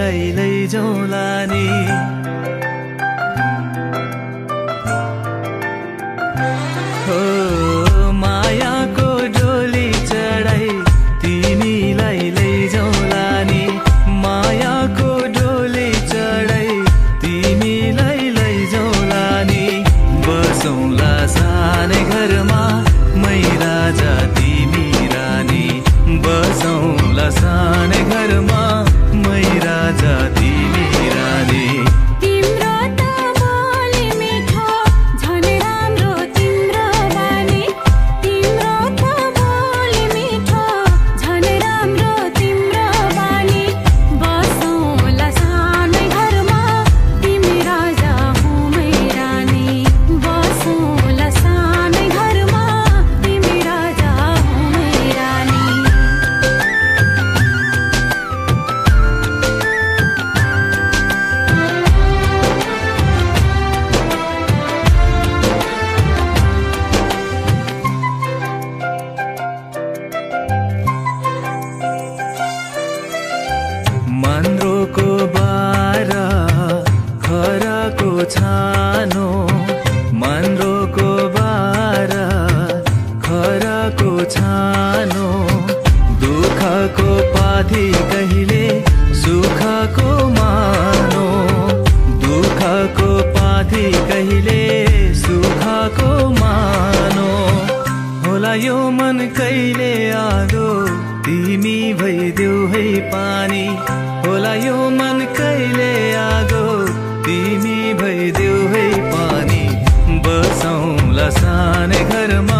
लै जाउँला नि मायाको डोली तिमीलाई नि मायाको डोली घरमा मै राजा तिमी रानी। बसौँला सानै घरमा मै राजा तिमी छानो। मनरोको बार खराको छानो। दुःखको पाथी कहिले सुखको मानो। दुःखको पाथी कहिले सुखको मानो। होला यो मन कहिले आगो तिमी भइदेऊ है पानी। होला यो मन कहिले आगो बसाने घर माँ